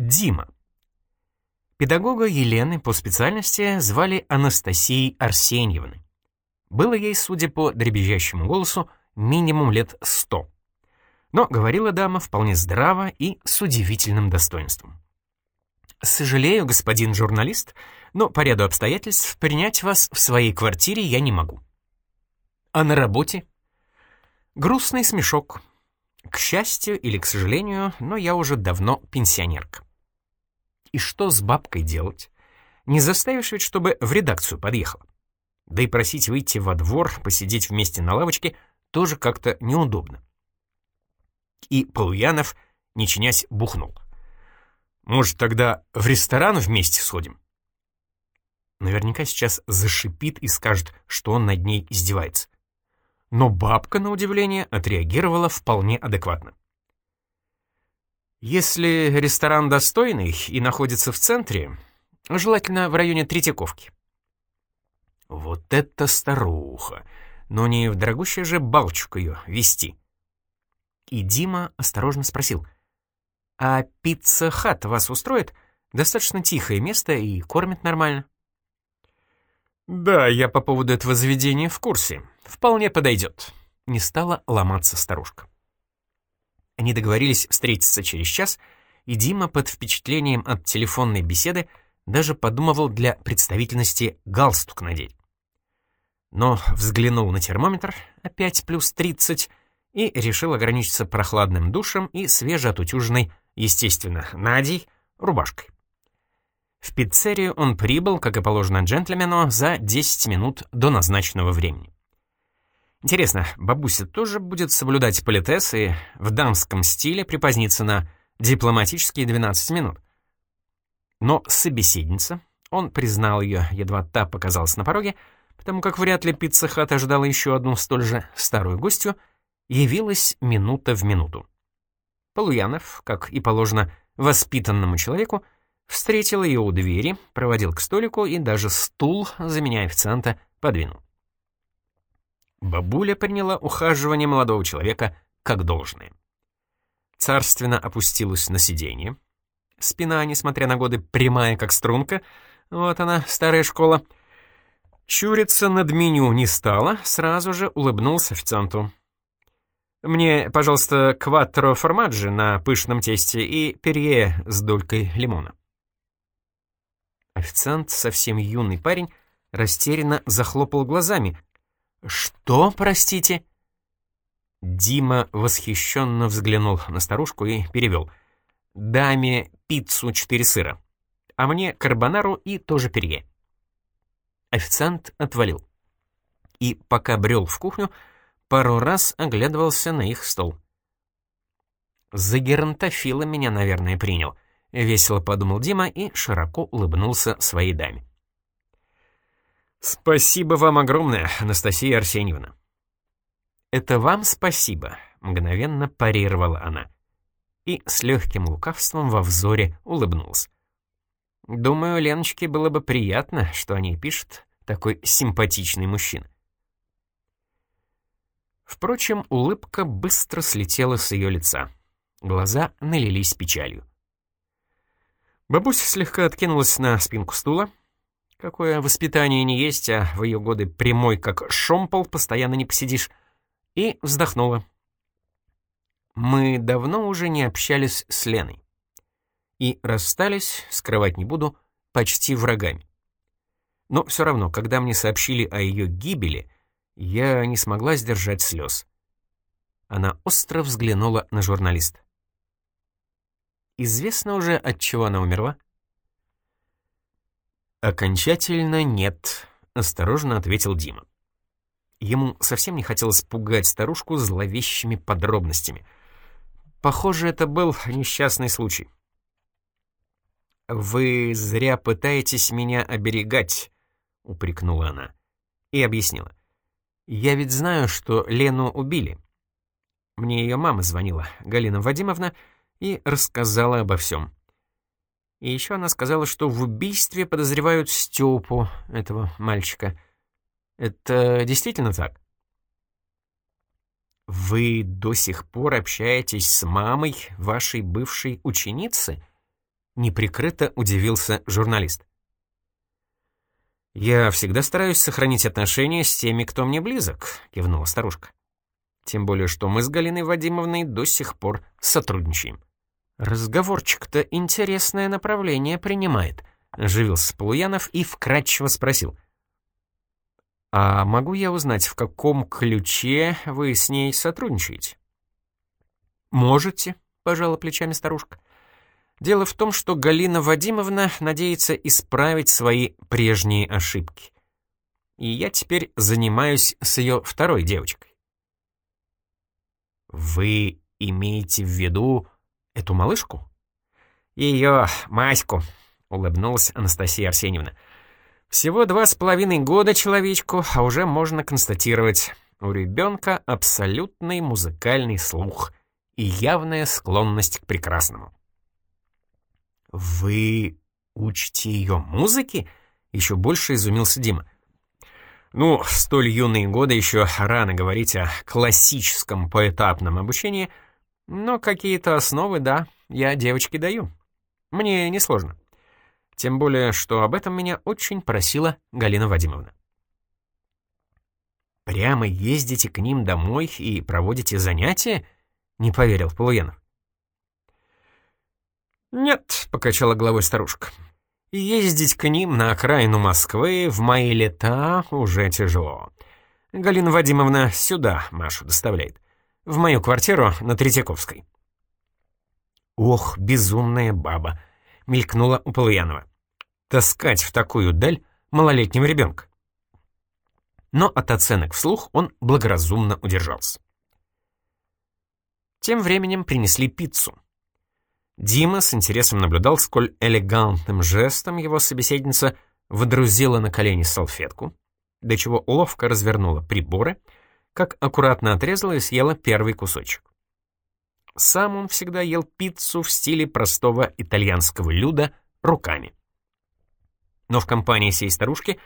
Дима. Педагога Елены по специальности звали Анастасией Арсеньевной. Было ей, судя по дребезжащему голосу, минимум лет сто. Но говорила дама вполне здраво и с удивительным достоинством. «Сожалею, господин журналист, но по ряду обстоятельств принять вас в своей квартире я не могу». «А на работе?» Грустный смешок. К счастью или к сожалению, но я уже давно пенсионерка. И что с бабкой делать? Не заставишь ведь, чтобы в редакцию подъехала. Да и просить выйти во двор, посидеть вместе на лавочке тоже как-то неудобно. И Полуянов, не чинясь, бухнул. «Может, тогда в ресторан вместе сходим?» Наверняка сейчас зашипит и скажет, что он над ней издевается. Но бабка, на удивление, отреагировала вполне адекватно. Если ресторан достойный и находится в центре, желательно в районе Третьяковки. Вот это старуха! Но не в дорогущий же Балчуг ее вести. И Дима осторожно спросил, «А Pizza Hut вас устроит? Достаточно тихое место и кормит нормально». «Да, я по поводу этого заведения в курсе. Вполне подойдет», — не стала ломаться старушка. Они договорились встретиться через час, и Дима под впечатлением от телефонной беседы даже подумывал для представительности галстук надеть. Но взглянул на термометр, опять плюс 30, и решил ограничиться прохладным душем и свежеотутюженной, естественно, Надей, рубашкой. В пиццерию он прибыл, как и положено джентльмену, за 10 минут до назначенного времени. Интересно, бабуся тоже будет соблюдать политес и в дамском стиле припоздниться на дипломатические 12 минут? Но собеседница, он признал ее, едва та показалась на пороге, потому как вряд ли Pizza Hut ожидала еще одну столь же старую гостью, явилась минута в минуту. Полуянов, как и положено воспитанному человеку, встретил ее у двери, проводил к столику и даже стул, заменяя официанта, подвинул. Бабуля приняла ухаживание молодого человека как должное. Царственно опустилась на сиденье. Спина, несмотря на годы, прямая, как струнка. Вот она, старая школа. Чуриться над меню не стала, сразу же улыбнулся официанту. «Мне, пожалуйста, кваттро формаджи на пышном тесте и перье с долькой лимона». Официант, совсем юный парень, растерянно захлопал глазами. «Что, простите?» Дима восхищенно взглянул на старушку и перевел. «Даме пиццу четыре сыра, а мне карбонару и тоже перье». Официант отвалил. И пока брел в кухню, пару раз оглядывался на их стол. «За геронтофила меня, наверное, принял», — весело подумал Дима и широко улыбнулся своей даме. «Спасибо вам огромное, Анастасия Арсеньевна». «Это вам спасибо», — мгновенно парировала она. И с легким лукавством во взоре улыбнулась. «Думаю, Леночке было бы приятно, что о ней пишет такой симпатичный мужчина». Впрочем, улыбка быстро слетела с ее лица. Глаза налились печалью. Бабуся слегка откинулась на спинку стула. Какое воспитание не есть, а в ее годы прямой, как шомпол, постоянно не посидишь. И вздохнула. Мы давно уже не общались с Леной. И расстались, скрывать не буду, почти врагами. Но все равно, когда мне сообщили о ее гибели, я не смогла сдержать слез. Она остро взглянула на журналиста. Известно уже, от чего она умерла? Окончательно нет, осторожно ответил Дима. Ему совсем не хотелось пугать старушку зловещими подробностями. Похоже, это был несчастный случай. «Вы зря пытаетесь меня оберегать», — упрекнула она. И объяснила. «Я ведь знаю, что Лену убили. Мне ее мама звонила, Галина Вадимовна, и рассказала обо всем. И еще она сказала, что в убийстве подозревают Степу, этого мальчика. Это действительно так? «Вы до сих пор общаетесь с мамой вашей бывшей ученицы?» неприкрыто удивился журналист. «Я всегда стараюсь сохранить отношения с теми, кто мне близок», — кивнула старушка. «Тем более, что мы с Галиной Вадимовной до сих пор сотрудничаем». «Разговорчик-то интересное направление принимает», — оживился Полуянов и вкратчиво спросил. «А могу я узнать, в каком ключе вы с ней сотрудничаете?» «Можете», — пожала плечами старушка. «Дело в том, что Галина Вадимовна надеется исправить свои прежние ошибки. И я теперь занимаюсь с ее второй девочкой». «Вы имеете в виду эту малышку?» «Ее, Маську», — улыбнулась Анастасия Арсеньевна. «Всего два с половиной года человечку, а уже можно констатировать, у ребенка абсолютный музыкальный слух» и явная склонность к прекрасному. «Вы учите ее музыке?» — еще больше изумился Дима. «Ну, столь юные годы еще рано говорить о классическом поэтапном обучении, но какие-то основы, да, я девочке даю. Мне несложно. Тем более, что об этом меня очень просила Галина Вадимовна. Прямо ездите к ним домой и проводите занятия?» Не поверил Полуянов. «Нет», — покачала головой старушка. «Ездить к ним на окраину Москвы в мои лета уже тяжело. Галина Вадимовна сюда Машу доставляет. В мою квартиру на Третьяковской». «Ох, безумная баба!» — мелькнула у Полуянова. «Таскать в такую даль малолетнего ребенка». Но от оценок вслух он благоразумно удержался. Тем временем принесли пиццу. Дима с интересом наблюдал, сколь элегантным жестом его собеседница водрузила на колени салфетку, до чего ловко развернула приборы, как аккуратно отрезала и съела первый кусочек. Сам он всегда ел пиццу в стиле простого итальянского люда руками. Но в компании сей старушки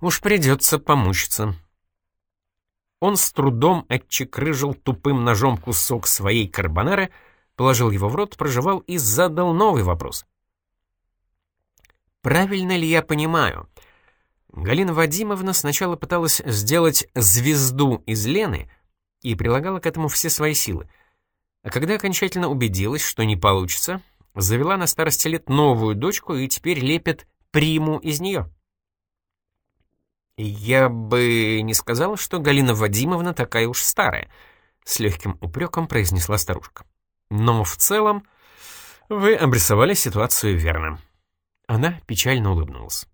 уж придется помучиться. Он с трудом отчекрыжил тупым ножом кусок своей карбонары, положил его в рот, прожевал и задал новый вопрос. «Правильно ли я понимаю?» Галина Вадимовна сначала пыталась сделать звезду из Лены и прилагала к этому все свои силы. А когда окончательно убедилась, что не получится, завела на старости лет новую дочку и теперь лепит приму из нее. «Я бы не сказала, что Галина Вадимовна такая уж старая», — с легким упреком произнесла старушка. «Но в целом вы обрисовали ситуацию верно». Она печально улыбнулась.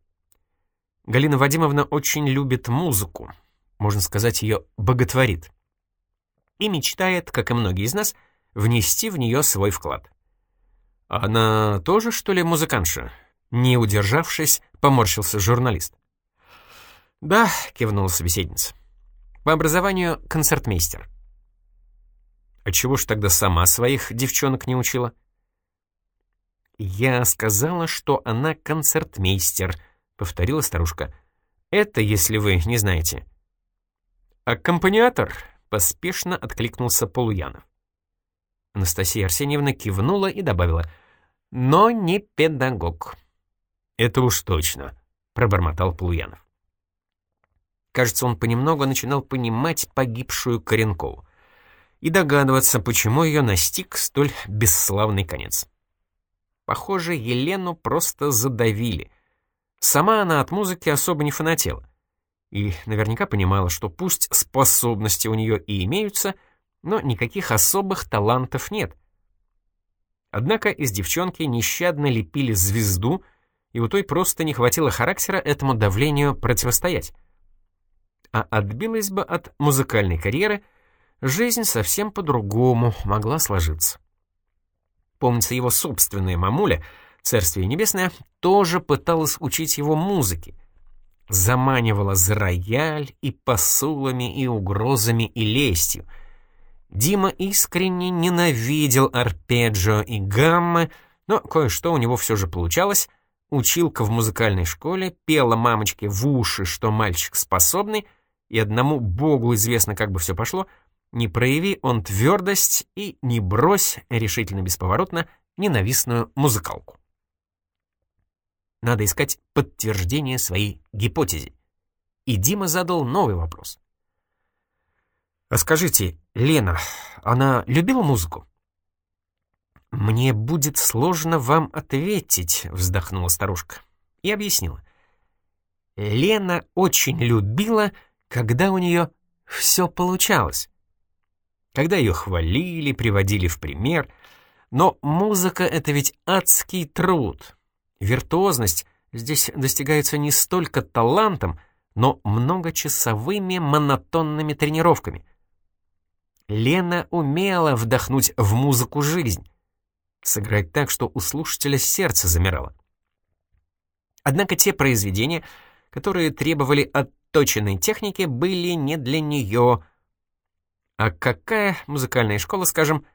Галина Вадимовна очень любит музыку, можно сказать, ее боготворит. И мечтает, как и многие из нас, внести в нее свой вклад. «Она тоже, что ли, музыкантша?» Не удержавшись, поморщился журналист. «Да», — кивнула собеседница. «По образованию концертмейстер». «А чего ж тогда сама своих девчонок не учила?» «Я сказала, что она концертмейстер», — повторила старушка. «Это, если вы не знаете». «Аккомпаниатор», — поспешно откликнулся Полуянов. Анастасия Арсеньевна кивнула и добавила. «Но не педагог». «Это уж точно», — пробормотал Полуянов. Кажется, он понемногу начинал понимать погибшую Коренкову и догадываться, почему ее настиг столь бесславный конец. Похоже, Елену просто задавили. Сама она от музыки особо не фанатела. И наверняка понимала, что пусть способности у нее и имеются, но никаких особых талантов нет. Однако из девчонки нещадно лепили звезду, и у той просто не хватило характера этому давлению противостоять а отбилась бы от музыкальной карьеры, жизнь совсем по-другому могла сложиться. Помнится, его собственная мамуля, царствие небесное, тоже пыталась учить его музыке. Заманивала за рояль и посулами, и угрозами, и лестью. Дима искренне ненавидел арпеджио и гаммы, но кое-что у него все же получалось. Училка в музыкальной школе пела мамочке в уши, что мальчик способный — и одному Богу известно, как бы все пошло, не прояви он твердость и не брось решительно бесповоротно ненавистную музыкалку. Надо искать подтверждение своей гипотезе. И Дима задал новый вопрос. «А скажите, Лена, она любила музыку?» «Мне будет сложно вам ответить», — вздохнула старушка. И объяснила. Лена очень любила, когда у нее все получалось. Когда ее хвалили, приводили в пример. Но музыка — это ведь адский труд. Виртуозность здесь достигается не столько талантом, но многочасовыми монотонными тренировками. Лена умела вдохнуть в музыку жизнь, сыграть так, что у слушателя сердце замирало. Однако те произведения, которые требовали отточенной техники, были не для нее. А какая музыкальная школа, скажем,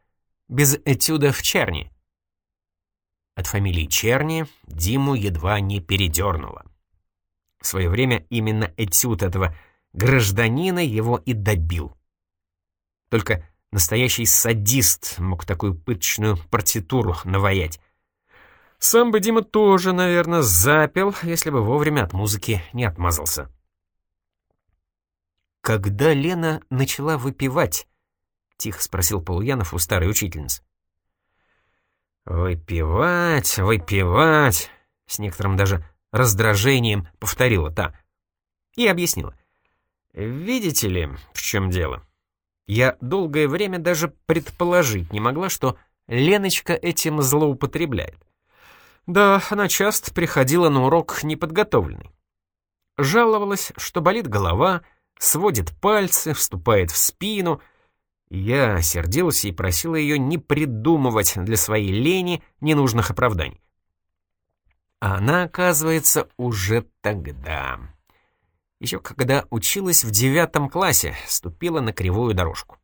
без этюда в Черни? От фамилии Черни Диму едва не передернуло. В свое время именно этюд этого гражданина его и добил. Только настоящий садист мог такую пыточную партитуру наваять. Сам бы Дима тоже, наверное, запел, если бы вовремя от музыки не отмазался. «Когда Лена начала выпивать?» — тихо спросил Полуянов у старой учительницы. «Выпивать, выпивать!» — с некоторым даже раздражением повторила та. И объяснила. «Видите ли, в чем дело? Я долгое время даже предположить не могла, что Леночка этим злоупотребляет. Да, она часто приходила на урок неподготовленной. Жаловалась, что болит голова, сводит пальцы, вступает в спину. Я сердился и просила ее не придумывать для своей лени ненужных оправданий. А она, оказывается, уже тогда. Еще когда училась в девятом классе, ступила на кривую дорожку.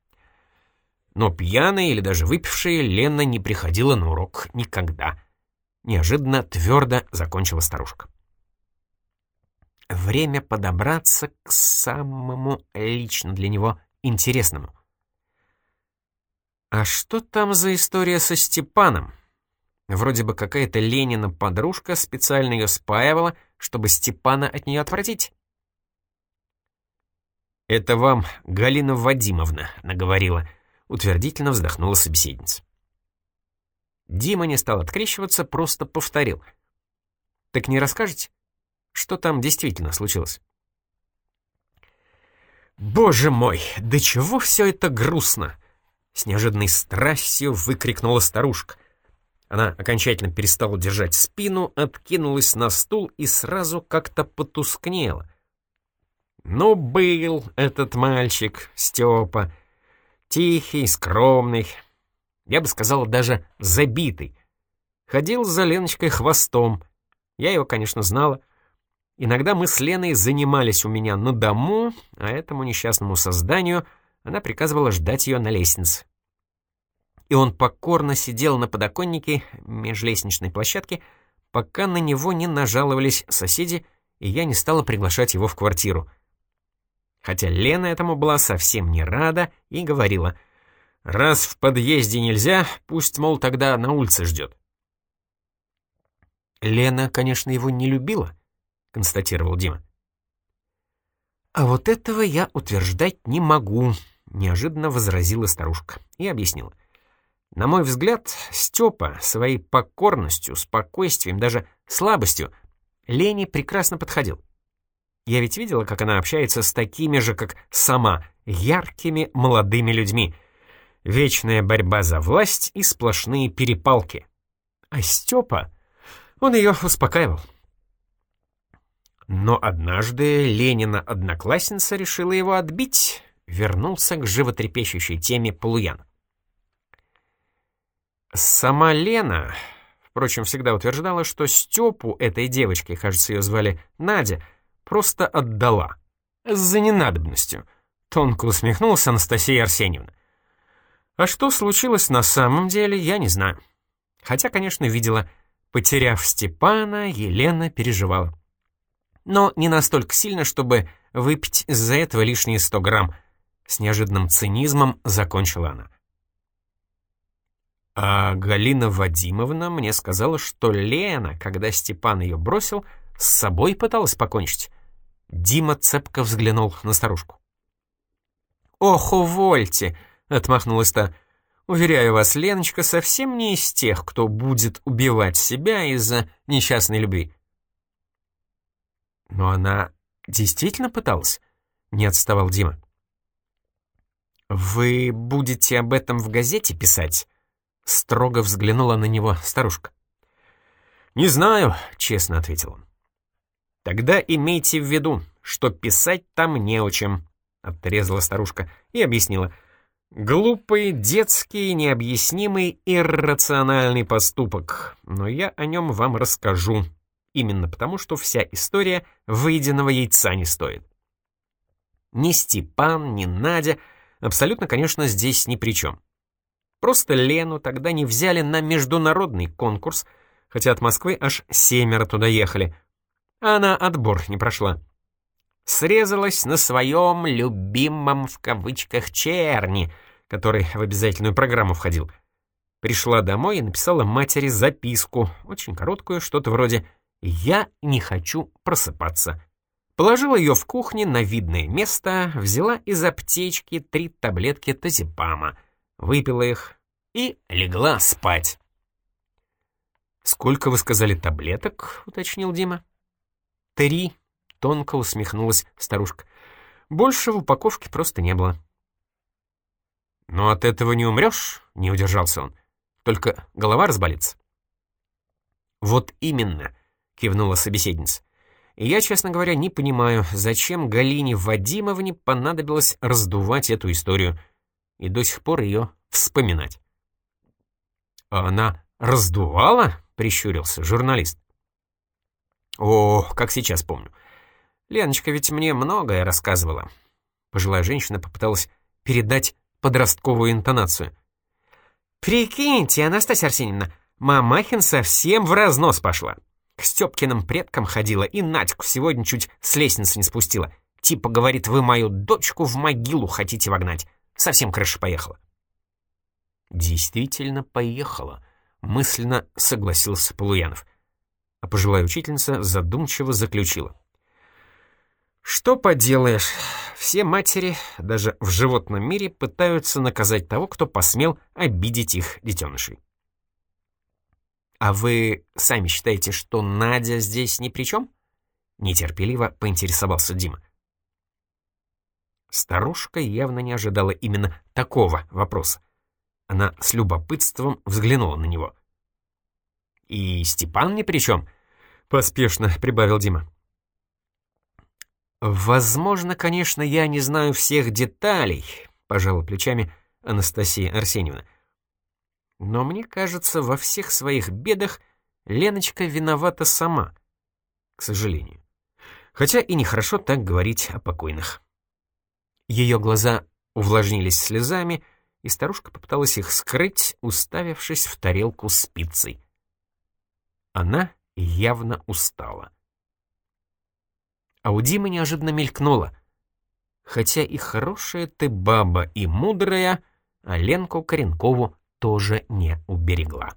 Но пьяная или даже выпившая Лена не приходила на урок никогда — Неожиданно твердо закончила старушка. Время подобраться к самому лично для него интересному. А что там за история со Степаном? Вроде бы какая-то Ленина подружка специально ее спаивала, чтобы Степана от нее отвратить. «Это вам Галина Вадимовна наговорила», — утвердительно вздохнула собеседница. Дима не стал открещиваться, просто повторил. «Так не расскажете, что там действительно случилось?» «Боже мой, да чего все это грустно!» С неожиданной страстью выкрикнула старушка. Она окончательно перестала держать спину, откинулась на стул и сразу как-то потускнела. Ну, был этот мальчик, Степа, тихий, скромный, я бы сказала, даже забитый. Ходил за Леночкой хвостом. Я его, конечно, знала. Иногда мы с Леной занимались у меня на дому, а этому несчастному созданию она приказывала ждать ее на лестнице. И он покорно сидел на подоконнике межлестничной площадки, пока на него не нажаловались соседи, и я не стала приглашать его в квартиру. Хотя Лена этому была совсем не рада и говорила — Раз в подъезде нельзя, пусть, мол, тогда на улице ждет. Лена, конечно, его не любила, констатировал Дима. А вот этого я утверждать не могу, неожиданно возразила старушка и объяснила. На мой взгляд, Степа своей покорностью, спокойствием, даже слабостью Лене прекрасно подходил. Я ведь видела, как она общается с такими же, как сама, яркими молодыми людьми, Вечная борьба за власть и сплошные перепалки. А Степа, он ее успокаивал. Но однажды Ленина одноклассница решила его отбить, вернулся к животрепещущей теме Полуян. Сама Лена, впрочем, всегда утверждала, что Степу этой девочке, кажется, ее звали Надя, просто отдала. За ненадобностью. Тонко усмехнулась Анастасия Арсеньевна. А что случилось на самом деле, я не знаю. Хотя, конечно, видела, потеряв Степана, Елена переживала. Но не настолько сильно, чтобы выпить из-за этого лишние сто грамм. С неожиданным цинизмом закончила она. А Галина Вадимовна мне сказала, что Лена, когда Степан ее бросил, с собой пыталась покончить. Дима цепко взглянул на старушку. «Ох, увольте!» — отмахнулась та. «Уверяю вас, Леночка совсем не из тех, кто будет убивать себя из-за несчастной любви». «Но она действительно пыталась?» — не отставал Дима. «Вы будете об этом в газете писать?» — строго взглянула на него старушка. «Не знаю», — честно ответил он. «Тогда имейте в виду, что писать там не о чем», — отрезала старушка и объяснила. «Глупый, детский, необъяснимый, иррациональный поступок, но я о нем вам расскажу, именно потому, что вся история выеденного яйца не стоит. Ни Степан, ни Надя абсолютно, конечно, здесь ни при чем. Просто Лену тогда не взяли на международный конкурс, хотя от Москвы аж семеро туда ехали, а она отбор не прошла. Срезалась на своем «любимом» в кавычках черни, который в обязательную программу входил. Пришла домой и написала матери записку, очень короткую, что-то вроде «Я не хочу просыпаться». Положила ее в кухне на видное место, взяла из аптечки три таблетки тазепама, выпила их и легла спать. «Сколько вы сказали таблеток?» — уточнил Дима. «Три», — тонко усмехнулась старушка. «Больше в упаковке просто не было». «Но от этого не умрешь?» — не удержался он. «Только голова разболится». «Вот именно», — кивнула собеседница. И я, честно говоря, не понимаю, зачем Галине Вадимовне понадобилось раздувать эту историю и до сих пор ее вспоминать. «А она раздувала?» — прищурился журналист. «О, как сейчас помню. Леночка ведь мне многое рассказывала». Пожилая женщина попыталась передать подростковую интонацию. «Прикиньте, Анастасия Арсеньевна, Мамахин совсем в разнос пошла. К Степкиным предкам ходила и Надьку сегодня чуть с лестницы не спустила. Типа говорит, вы мою дочку в могилу хотите вогнать. Совсем крыша поехала. Действительно поехала, мысленно согласился Полуянов. А пожилая учительница задумчиво заключила. Что поделаешь, все матери, даже в животном мире, пытаются наказать того, кто посмел обидеть их детенышей. «А вы сами считаете, что Надя здесь ни при чем?» Нетерпеливо поинтересовался Дима. Старушка явно не ожидала именно такого вопроса. Она с любопытством взглянула на него. «И Степан ни при чем?» — поспешно прибавил Дима. «Возможно, конечно, я не знаю всех деталей», — пожала плечами Анастасия Арсеньевна. Но мне кажется, во всех своих бедах Леночка виновата сама, к сожалению. Хотя и нехорошо так говорить о покойных. Ее глаза увлажнились слезами, и старушка попыталась их скрыть, уставившись в тарелку с пиццей. Она явно устала. А у Димы неожиданно мелькнуло. Хотя и хорошая ты баба, и мудрая, а Ленку Коренкову тоже не уберегла.